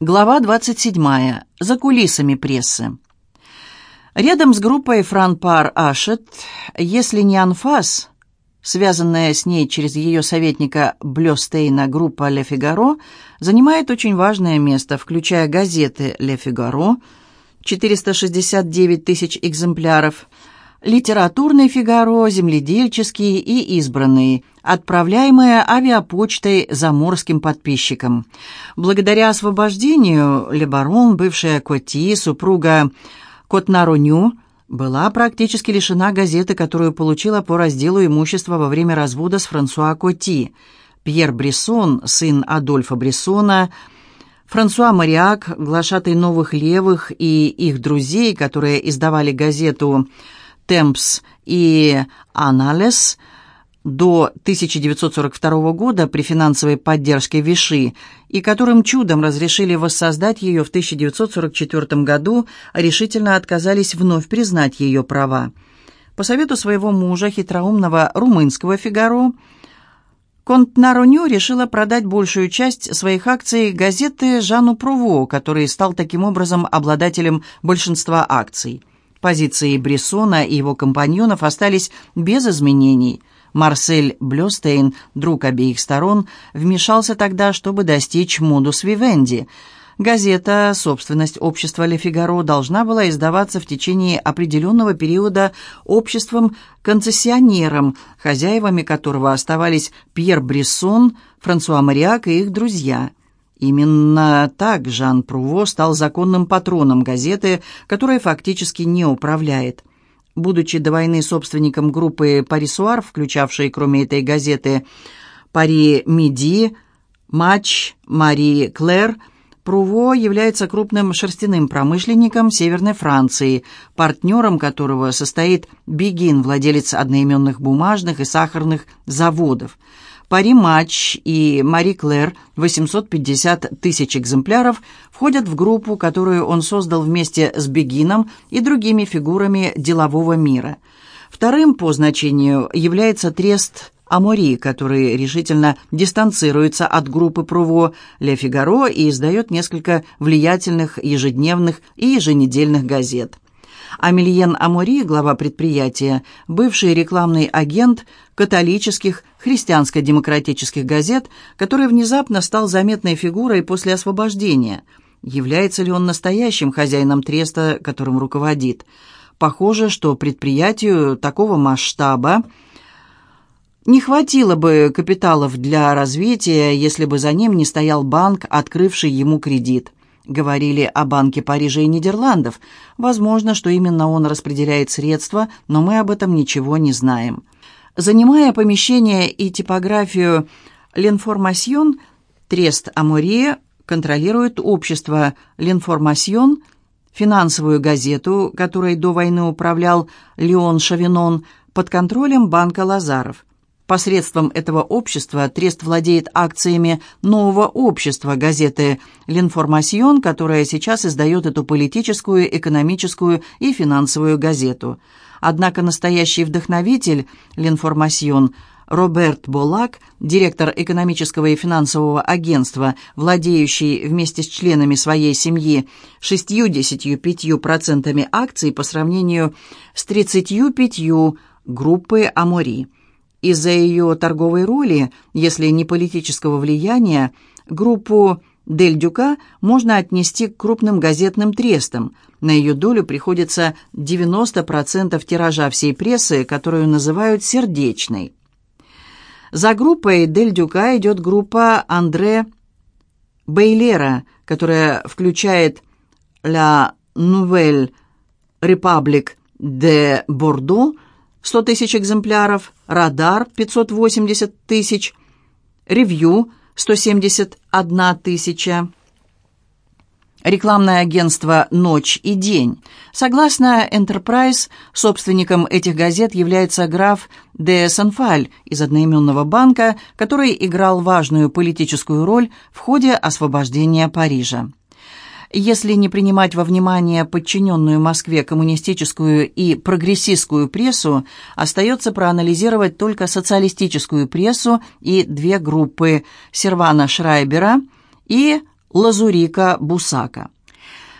Глава 27. За кулисами прессы. Рядом с группой Франпар Ашет, если не Анфас, связанная с ней через ее советника Блёстейна группа «Ле Фигаро», занимает очень важное место, включая газеты «Ле Фигаро», 469 тысяч экземпляров, литературный «Фигаро», земледельческие и избранные, отправляемые авиапочтой заморским подписчикам. Благодаря освобождению Лебарон, бывшая Коти, супруга Котнароню, была практически лишена газеты, которую получила по разделу имущества во время развода с Франсуа Коти. Пьер Брессон, сын Адольфа Брессона, Франсуа Мариак, глашатый новых левых и их друзей, которые издавали газету «Темпс» и «Аналес», до 1942 года при финансовой поддержке Виши и которым чудом разрешили воссоздать ее в 1944 году, решительно отказались вновь признать ее права. По совету своего мужа, хитроумного румынского «Фигаро», Контнароню решила продать большую часть своих акций газеты Жану Пруво, который стал таким образом обладателем большинства акций. Позиции Брессона и его компаньонов остались без изменений – Марсель Блёстейн, друг обеих сторон, вмешался тогда, чтобы достичь модус вивенди. Газета, собственность общества «Ле Фигаро», должна была издаваться в течение определенного периода обществом-концессионером, хозяевами которого оставались Пьер Брессон, Франсуа Мариак и их друзья. Именно так Жан Пруво стал законным патроном газеты, которая фактически не управляет. Будучи до войны собственником группы «Парисуар», включавшей, кроме этой газеты, «Пари Миди», «Матч», «Мари Клэр», Пруво является крупным шерстяным промышленником Северной Франции, партнером которого состоит Бегин, владелец одноименных бумажных и сахарных заводов. Пари Матч и Мари Клэр, 850 тысяч экземпляров, входят в группу, которую он создал вместе с Бегином и другими фигурами делового мира. Вторым по значению является трест Амори, который решительно дистанцируется от группы Пруво «Ле Фигаро» и издает несколько влиятельных ежедневных и еженедельных газет. Амельен Амори, глава предприятия, бывший рекламный агент католических христианско-демократических газет, который внезапно стал заметной фигурой после освобождения. Является ли он настоящим хозяином треста, которым руководит? Похоже, что предприятию такого масштаба не хватило бы капиталов для развития, если бы за ним не стоял банк, открывший ему кредит. Говорили о Банке Парижа и Нидерландов. Возможно, что именно он распределяет средства, но мы об этом ничего не знаем. Занимая помещение и типографию «Ленформасьон», Трест Амурия контролирует общество «Ленформасьон», финансовую газету, которой до войны управлял Леон Шавинон, под контролем банка Лазаров. Посредством этого общества Трест владеет акциями нового общества газеты «Ленформасьон», которая сейчас издает эту политическую, экономическую и финансовую газету. Однако настоящий вдохновитель «Ленформасьон» Роберт Болак, директор экономического и финансового агентства, владеющий вместе с членами своей семьи 65% акций по сравнению с 35% группы «Амори». Из-за ее торговой роли, если не политического влияния, группу «Дель Дюка» можно отнести к крупным газетным трестам. На ее долю приходится 90% тиража всей прессы, которую называют «сердечной». За группой «Дель Дюка» идет группа Андре Бейлера, которая включает «La Nouvelle République de Bordeaux», 100 тысяч экземпляров, «Радар» 580 тысяч, «Ревью» 171 тысяча. Рекламное агентство «Ночь и день». Согласно Enterprise, собственником этих газет является граф де Санфаль из одноименного банка, который играл важную политическую роль в ходе освобождения Парижа. Если не принимать во внимание подчиненную Москве коммунистическую и прогрессистскую прессу, остается проанализировать только социалистическую прессу и две группы Сервана Шрайбера и Лазурика Бусака.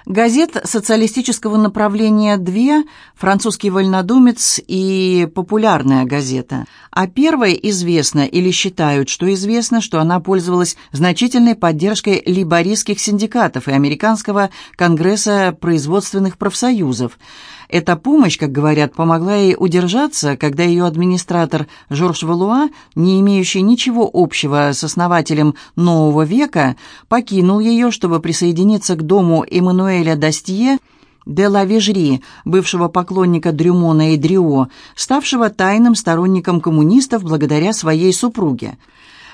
Газет социалистического направления две «Французский вольнодумец» и «Популярная газета». О первой известно или считают, что известно, что она пользовалась значительной поддержкой либористских синдикатов и Американского конгресса производственных профсоюзов – эта помощь, как говорят, помогла ей удержаться, когда ее администратор Жорж Валуа, не имеющий ничего общего с основателем нового века, покинул ее, чтобы присоединиться к дому Эммануэля Дастье, де ла Вежри, бывшего поклонника Дрюмона и Дрио, ставшего тайным сторонником коммунистов благодаря своей супруге.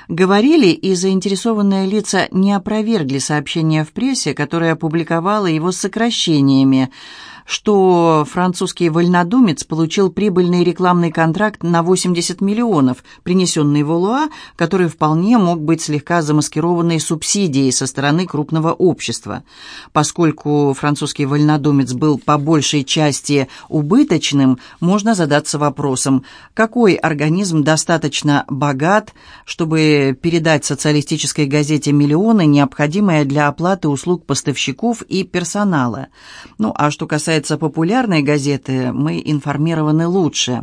Говорили, и заинтересованные лица не опровергли сообщения в прессе, которое опубликовало его с сокращениями – что французский вольнодумец получил прибыльный рекламный контракт на 80 миллионов, принесенный Волуа, который вполне мог быть слегка замаскированной субсидией со стороны крупного общества. Поскольку французский вольнодумец был по большей части убыточным, можно задаться вопросом, какой организм достаточно богат, чтобы передать социалистической газете миллионы, необходимые для оплаты услуг поставщиков и персонала. Ну а что касается касается популярной газеты, мы информированы лучше.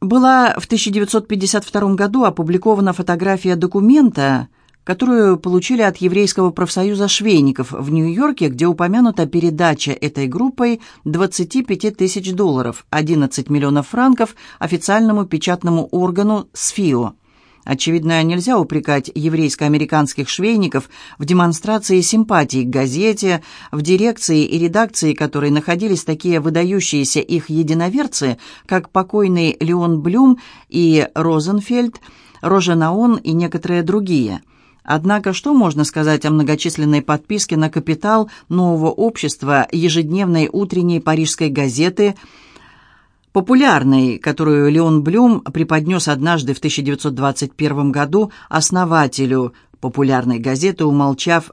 Была в 1952 году опубликована фотография документа, которую получили от еврейского профсоюза швейников в Нью-Йорке, где упомянута передача этой группой 25 тысяч долларов, 11 миллионов франков, официальному печатному органу СФИО. Очевидно, нельзя упрекать еврейско-американских швейников в демонстрации симпатии к газете, в дирекции и редакции которой находились такие выдающиеся их единоверцы, как покойный Леон Блюм и Розенфельд, Роженаон и некоторые другие. Однако что можно сказать о многочисленной подписке на капитал нового общества ежедневной утренней парижской газеты «Связь»? Популярной, которую Леон Блюм преподнес однажды в 1921 году основателю популярной газеты, умолчав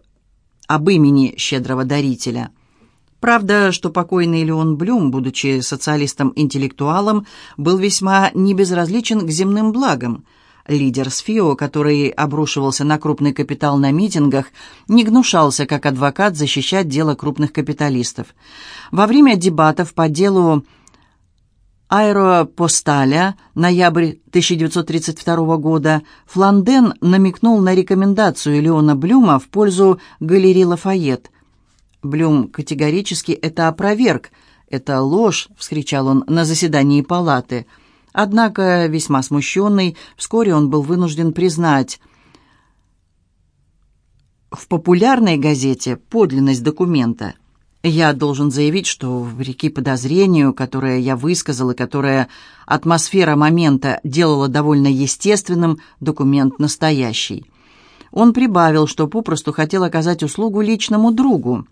об имени щедрого дарителя. Правда, что покойный Леон Блюм, будучи социалистом-интеллектуалом, был весьма небезразличен к земным благам. Лидер СФИО, который обрушивался на крупный капитал на митингах, не гнушался как адвокат защищать дело крупных капиталистов. Во время дебатов по делу аэропосталя, ноябрь 1932 года, Фланден намекнул на рекомендацию Леона Блюма в пользу галереи Лафайет. Блюм категорически это опроверг. «Это ложь!» — вскричал он на заседании палаты. Однако, весьма смущенный, вскоре он был вынужден признать в популярной газете подлинность документа — я должен заявить, что, вопреки подозрению, которое я высказал и которое атмосфера момента делала довольно естественным, документ настоящий. Он прибавил, что попросту хотел оказать услугу личному другу.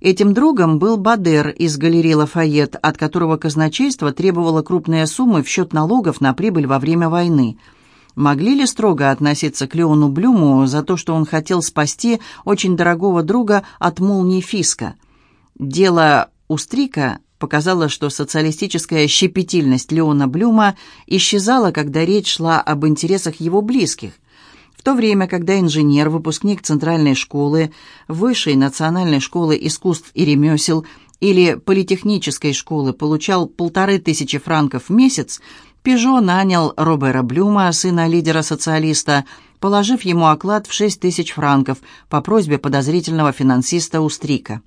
Этим другом был Бадер из галереи Лафайет, от которого казначейство требовало крупные суммы в счет налогов на прибыль во время войны. Могли ли строго относиться к Леону Блюму за то, что он хотел спасти очень дорогого друга от молнии Фиска – Дело Устрика показало, что социалистическая щепетильность Леона Блюма исчезала, когда речь шла об интересах его близких. В то время, когда инженер, выпускник Центральной школы, Высшей национальной школы искусств и ремесел или Политехнической школы получал полторы тысячи франков в месяц, Пежо нанял Робера Блюма, сына лидера-социалиста, положив ему оклад в шесть тысяч франков по просьбе подозрительного финансиста Устрика.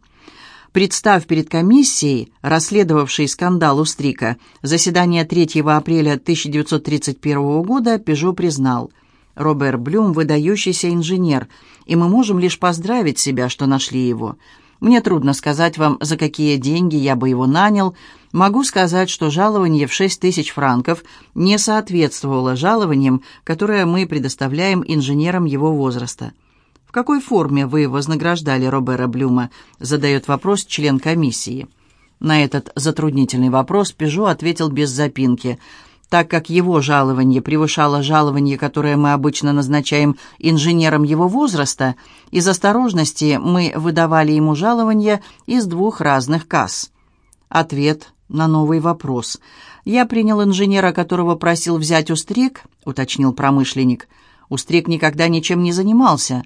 Представ перед комиссией, расследовавшей скандал у Стрика, заседание 3 апреля 1931 года Пежо признал, Робер Блюм – выдающийся инженер, и мы можем лишь поздравить себя, что нашли его. Мне трудно сказать вам, за какие деньги я бы его нанял. Могу сказать, что жалование в 6 тысяч франков не соответствовало жалованиям, которые мы предоставляем инженерам его возраста какой форме вы вознаграждали Робера Блюма?» задает вопрос член комиссии. На этот затруднительный вопрос Пежо ответил без запинки. Так как его жалование превышало жалование, которое мы обычно назначаем инженерам его возраста, из осторожности мы выдавали ему жалование из двух разных касс. Ответ на новый вопрос. «Я принял инженера, которого просил взять устрик», — уточнил промышленник, — Устрик никогда ничем не занимался.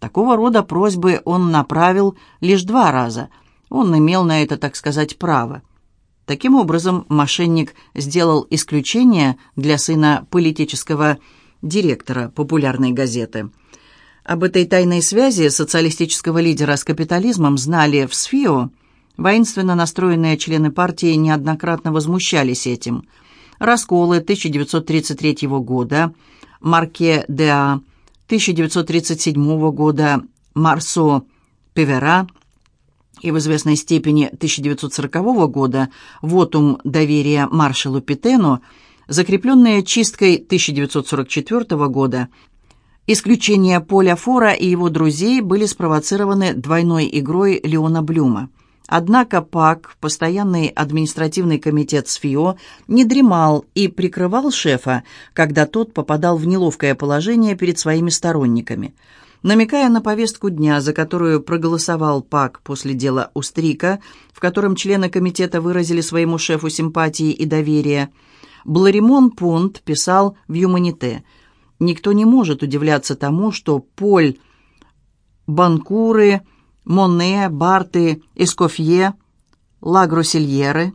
Такого рода просьбы он направил лишь два раза. Он имел на это, так сказать, право. Таким образом, мошенник сделал исключение для сына политического директора популярной газеты. Об этой тайной связи социалистического лидера с капитализмом знали в СФИО. Воинственно настроенные члены партии неоднократно возмущались этим. Расколы 1933 года, Марке Деа 1937 года, Марсо Певера и в известной степени 1940 года «Вотум доверия маршалу Питену», закрепленные чисткой 1944 года, исключение Поля Фора и его друзей были спровоцированы двойной игрой Леона Блюма. Однако ПАК, постоянный административный комитет СФИО, не дремал и прикрывал шефа, когда тот попадал в неловкое положение перед своими сторонниками – намекая на повестку дня, за которую проголосовал ПАК после дела Устрика, в котором члены комитета выразили своему шефу симпатии и доверие, Бларимон Понт писал в «Юманите» «Никто не может удивляться тому, что Поль, Банкуры, Моне, Барты, Эскофье, Лагросильеры,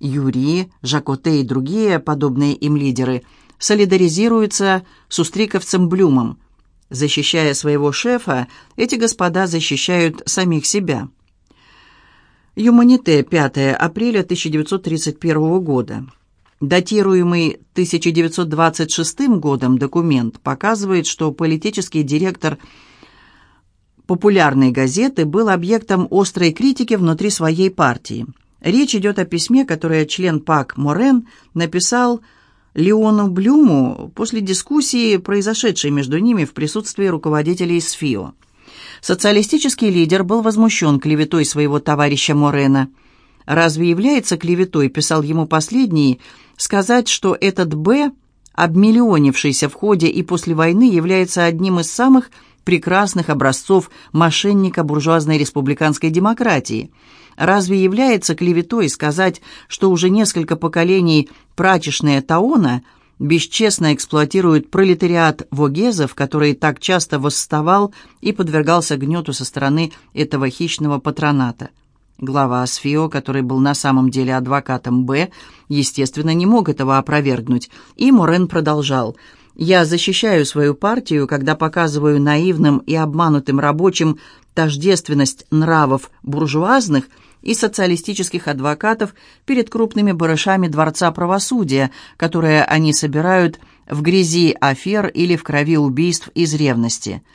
Юри, Жакоте и другие подобные им лидеры солидаризируются с устриковцем Блюмом – Защищая своего шефа, эти господа защищают самих себя. Юманите, 5 апреля 1931 года. Датируемый 1926 годом документ показывает, что политический директор популярной газеты был объектом острой критики внутри своей партии. Речь идет о письме, которое член ПАК Морен написал Леону Блюму после дискуссии, произошедшей между ними в присутствии руководителей СФИО. Социалистический лидер был возмущен клеветой своего товарища Морена. «Разве является клеветой, — писал ему последний, — сказать, что этот Б, обмиллионившийся в ходе и после войны, является одним из самых прекрасных образцов мошенника буржуазной республиканской демократии?» Разве является клеветой сказать, что уже несколько поколений прачечная Таона бесчестно эксплуатирует пролетариат вогезов, который так часто восставал и подвергался гнету со стороны этого хищного патроната? Глава СФИО, который был на самом деле адвокатом Б, естественно, не мог этого опровергнуть, и Морен продолжал – я защищаю свою партию, когда показываю наивным и обманутым рабочим тождественность нравов буржуазных и социалистических адвокатов перед крупными барышами Дворца правосудия, которые они собирают в грязи афер или в крови убийств из ревности –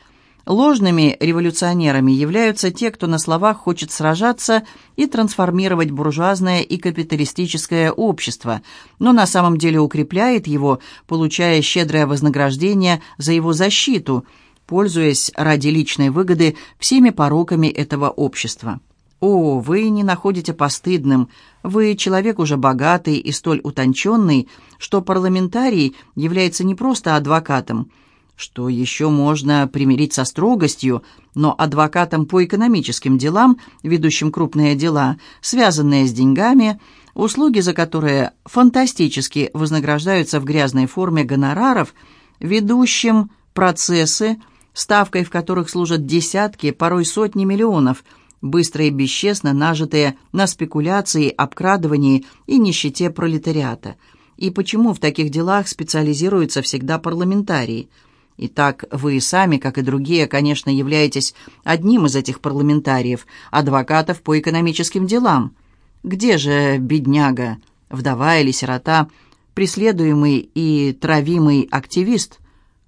Ложными революционерами являются те, кто на словах хочет сражаться и трансформировать буржуазное и капиталистическое общество, но на самом деле укрепляет его, получая щедрое вознаграждение за его защиту, пользуясь ради личной выгоды всеми пороками этого общества. О, вы не находите постыдным, вы человек уже богатый и столь утонченный, что парламентарий является не просто адвокатом – что еще можно примирить со строгостью, но адвокатам по экономическим делам, ведущим крупные дела, связанные с деньгами, услуги за которые фантастически вознаграждаются в грязной форме гонораров, ведущим процессы, ставкой в которых служат десятки, порой сотни миллионов, быстро и бесчестно нажитые на спекуляции, обкрадывании и нищете пролетариата. И почему в таких делах специализируются всегда парламентарии – Итак, вы сами, как и другие, конечно, являетесь одним из этих парламентариев, адвокатов по экономическим делам. Где же бедняга, вдова или сирота, преследуемый и травимый активист,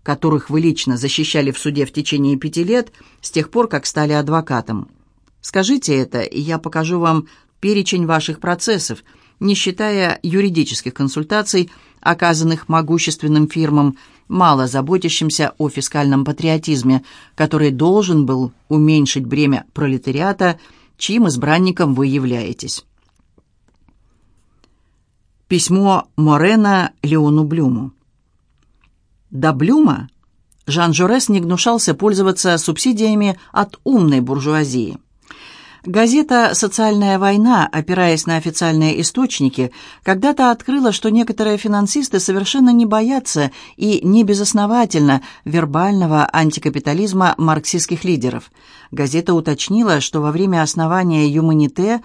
которых вы лично защищали в суде в течение пяти лет, с тех пор, как стали адвокатом? Скажите это, и я покажу вам перечень ваших процессов, не считая юридических консультаций, оказанных могущественным фирмам, мало заботящимся о фискальном патриотизме, который должен был уменьшить бремя пролетариата, чьим избранником вы являетесь. Письмо Морена Леону Блюму. До Блюма Жан Жорес не гнушался пользоваться субсидиями от умной буржуазии. Газета «Социальная война», опираясь на официальные источники, когда-то открыла, что некоторые финансисты совершенно не боятся и не безосновательно вербального антикапитализма марксистских лидеров. Газета уточнила, что во время основания «Юманите»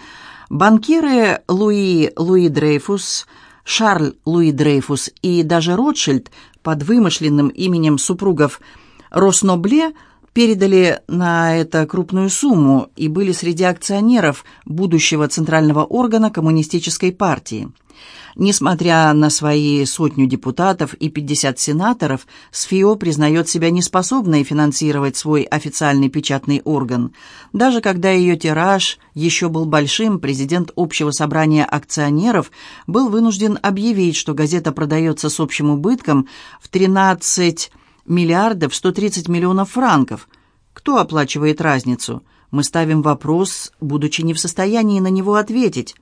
банкиры Луи Луи Дрейфус, Шарль Луи Дрейфус и даже Ротшильд под вымышленным именем супругов Роснобле – передали на это крупную сумму и были среди акционеров будущего центрального органа коммунистической партии. Несмотря на свои сотню депутатов и 50 сенаторов, СФИО признает себя неспособной финансировать свой официальный печатный орган. Даже когда ее тираж еще был большим, президент Общего собрания акционеров был вынужден объявить, что газета продается с общим убытком в 13 миллиардов 130 миллионов франков. Кто оплачивает разницу? Мы ставим вопрос, будучи не в состоянии на него ответить.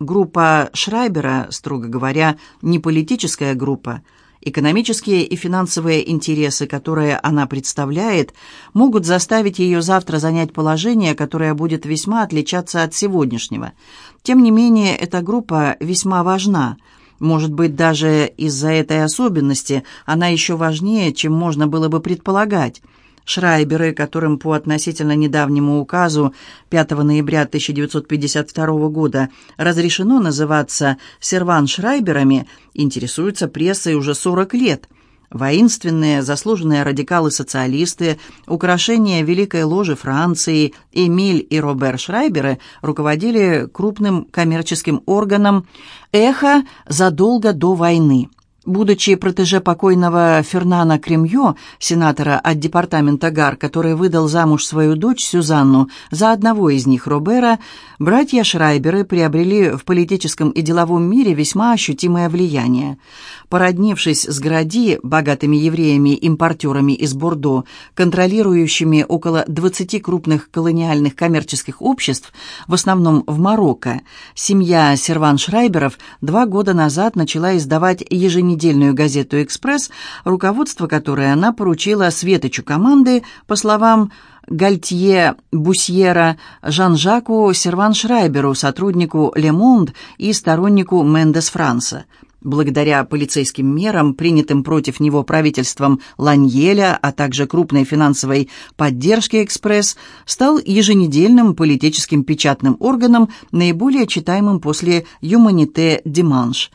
Группа Шрайбера, строго говоря, не политическая группа. Экономические и финансовые интересы, которые она представляет, могут заставить ее завтра занять положение, которое будет весьма отличаться от сегодняшнего. Тем не менее, эта группа весьма важна – может быть, даже из-за этой особенности она еще важнее, чем можно было бы предполагать. Шрайберы, которым по относительно недавнему указу 5 ноября 1952 года разрешено называться серван-шрайберами, интересуются прессой уже 40 лет – Воинственные, заслуженные радикалы-социалисты, украшения Великой Ложи Франции, Эмиль и Робер Шрайберы руководили крупным коммерческим органом «Эхо» задолго до войны. Будучи протеже покойного Фернана Кремье, сенатора от департамента ГАР, который выдал замуж свою дочь Сюзанну за одного из них, Робера, братья Шрайберы приобрели в политическом и деловом мире весьма ощутимое влияние. Породнившись с Гради, богатыми евреями-импортерами из Бордо, контролирующими около 20 крупных колониальных коммерческих обществ, в основном в Марокко, семья Серван-Шрайберов два года назад начала издавать еженедельные недельную газету «Экспресс», руководство которой она поручила Светочу команды, по словам Гальтье Бусьера, Жан-Жаку Серван-Шрайберу, сотруднику «Ле Монд» и стороннику «Мендес Франса». Благодаря полицейским мерам, принятым против него правительством Ланьеля, а также крупной финансовой поддержке «Экспресс», стал еженедельным политическим печатным органом, наиболее читаемым после «Юманите Диманш»,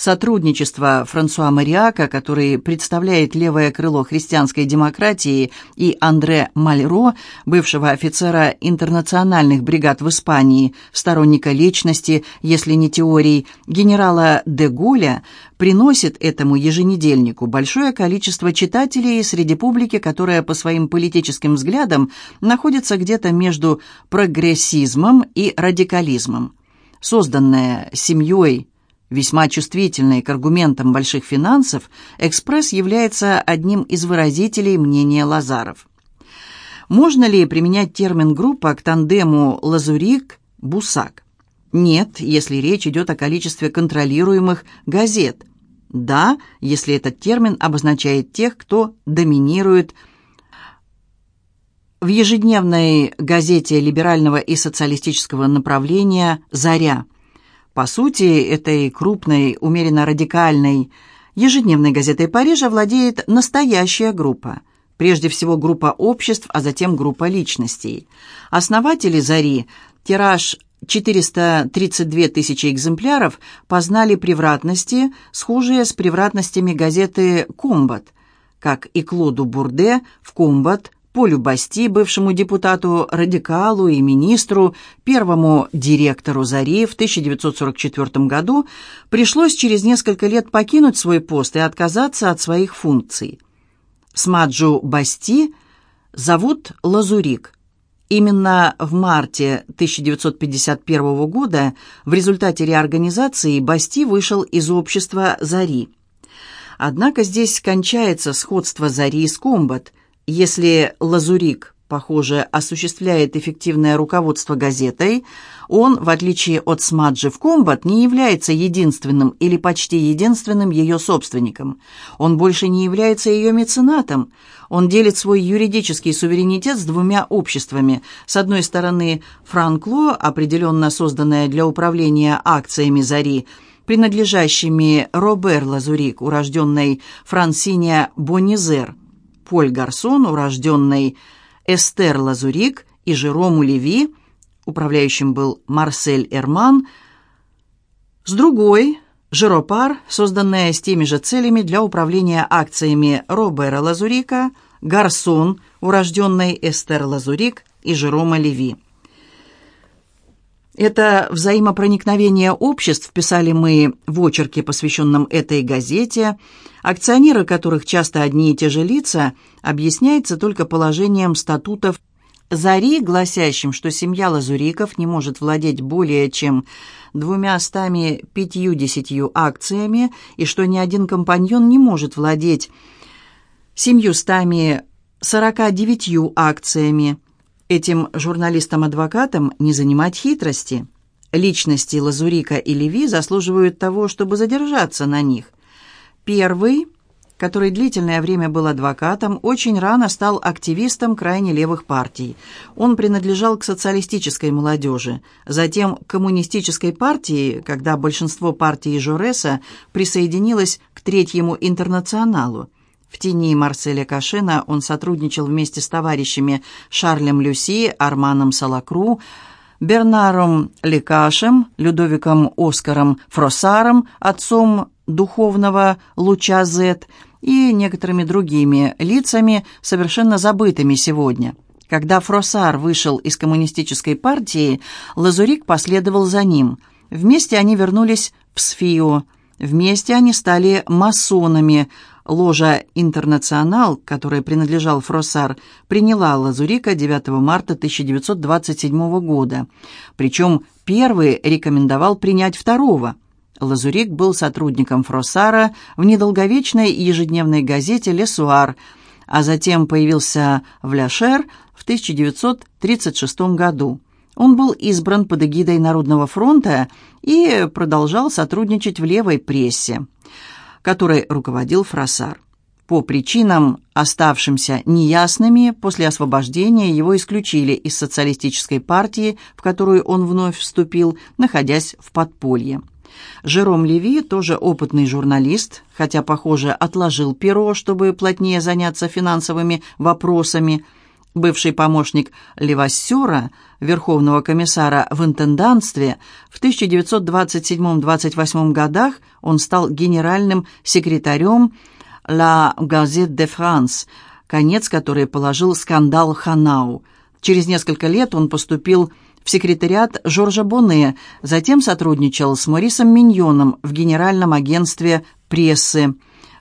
сотрудничество Франсуа Мариака, который представляет левое крыло христианской демократии, и Андре Мальро, бывшего офицера интернациональных бригад в Испании, сторонника личности, если не теорий, генерала де Голля, приносит этому еженедельнику большое количество читателей среди публики, которая по своим политическим взглядам находится где-то между прогрессизмом и радикализмом. Созданная семьей Весьма чувствительный к аргументам больших финансов, «Экспресс» является одним из выразителей мнения Лазаров. Можно ли применять термин «группа» к тандему «Лазурик-Бусак»? Нет, если речь идет о количестве контролируемых газет. Да, если этот термин обозначает тех, кто доминирует в ежедневной газете либерального и социалистического направления «Заря», по сути, этой крупной, умеренно радикальной ежедневной газетой Парижа владеет настоящая группа. Прежде всего группа обществ, а затем группа личностей. Основатели «Зари» тираж 432 тысячи экземпляров познали превратности, схожие с превратностями газеты «Комбат», как и Клоду Бурде в «Комбат» Полю Басти, бывшему депутату, радикалу и министру, первому директору «Зари» в 1944 году, пришлось через несколько лет покинуть свой пост и отказаться от своих функций. Смаджу Басти зовут Лазурик. Именно в марте 1951 года в результате реорганизации Басти вышел из общества «Зари». Однако здесь кончается сходство «Зари» с «Комбат», если Лазурик похоже, осуществляет эффективное руководство газетой, он, в отличие от Смаджи в Комбат, не является единственным или почти единственным ее собственником. Он больше не является ее меценатом. Он делит свой юридический суверенитет с двумя обществами. С одной стороны, Франкло, определенно созданное для управления акциями «Зари», принадлежащими Робер Лазурик, урожденной Франсине Бонизер, Поль Гарсон, урожденной Эстер Лазурик и Жерому Леви, управляющим был Марсель Эрман, с другой – Жеропар, созданная с теми же целями для управления акциями Робера Лазурика, Гарсон, урожденной Эстер Лазурик и Жерома Леви. Это взаимопроникновение обществ писали мы в очерке, посвященном этой газете, акционеры которых часто одни и те же лица, объясняется только положением статутов Зари, гласящим, что семья Лазуриков не может владеть более чем двумястами пятьюдесятью акциями и что ни один компаньон не может владеть семьюстами сорока девятью акциями, Этим журналистам-адвокатам не занимать хитрости. Личности Лазурика и Леви заслуживают того, чтобы задержаться на них. Первый, который длительное время был адвокатом, очень рано стал активистом крайне левых партий. Он принадлежал к социалистической молодежи, затем к коммунистической партии, когда большинство партии Жореса присоединилось к Третьему интернационалу. В тени Марселя Кашена он сотрудничал вместе с товарищами Шарлем Люси, Арманом Салакру, Бернаром Лекашем, Людовиком Оскаром Фросаром, отцом духовного луча Зет и некоторыми другими лицами, совершенно забытыми сегодня. Когда Фросар вышел из коммунистической партии, Лазурик последовал за ним. Вместе они вернулись в Сфию. Вместе они стали масонами – Ложа «Интернационал», которой принадлежал Фроссар, приняла Лазурика 9 марта 1927 года. Причем первый рекомендовал принять второго. Лазурик был сотрудником Фроссара в недолговечной ежедневной газете «Лесуар», а затем появился в Ляшер в 1936 году. Он был избран под эгидой Народного фронта и продолжал сотрудничать в левой прессе которой руководил Фросар. По причинам, оставшимся неясными, после освобождения его исключили из социалистической партии, в которую он вновь вступил, находясь в подполье. Жером Леви, тоже опытный журналист, хотя, похоже, отложил перо, чтобы плотнее заняться финансовыми вопросами – Бывший помощник Левассера, верховного комиссара в интендантстве, в 1927-28 годах он стал генеральным секретарем «La Gazette de France», конец которой положил скандал Ханау. Через несколько лет он поступил в секретариат Жоржа Боне, затем сотрудничал с Морисом Миньоном в Генеральном агентстве прессы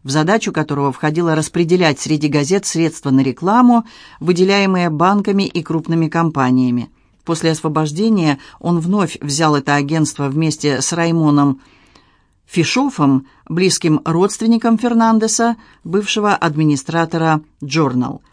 в задачу которого входило распределять среди газет средства на рекламу, выделяемые банками и крупными компаниями. После освобождения он вновь взял это агентство вместе с Раймоном Фишофом, близким родственником Фернандеса, бывшего администратора «Джорнал».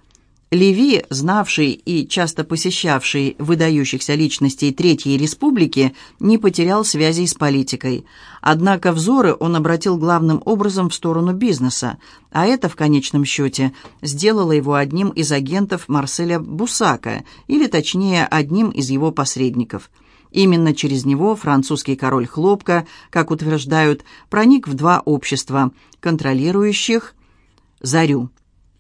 Леви, знавший и часто посещавший выдающихся личностей Третьей Республики, не потерял связей с политикой. Однако взоры он обратил главным образом в сторону бизнеса, а это, в конечном счете, сделало его одним из агентов Марселя Бусака, или точнее, одним из его посредников. Именно через него французский король хлопка, как утверждают, проник в два общества, контролирующих «Зарю».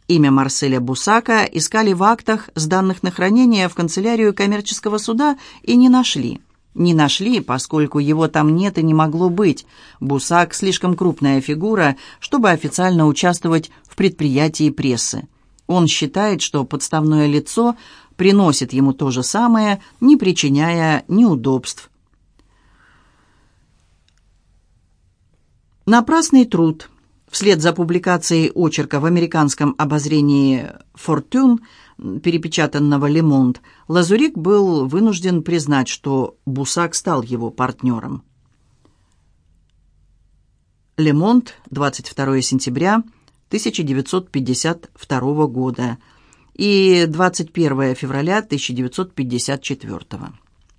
Имя Марселя Бусака искали в актах, сданных на хранение в канцелярию коммерческого суда, и не нашли. Не нашли, поскольку его там нет и не могло быть. Бусак – слишком крупная фигура, чтобы официально участвовать в предприятии прессы. Он считает, что подставное лицо приносит ему то же самое, не причиняя неудобств. Напрасный труд – Вслед за публикацией очерка в американском обозрении «Фортюн», перепечатанного «Лемонт», Лазурик был вынужден признать, что Бусак стал его партнером. «Лемонт», 22 сентября 1952 года. и 21 февраля 1954 года.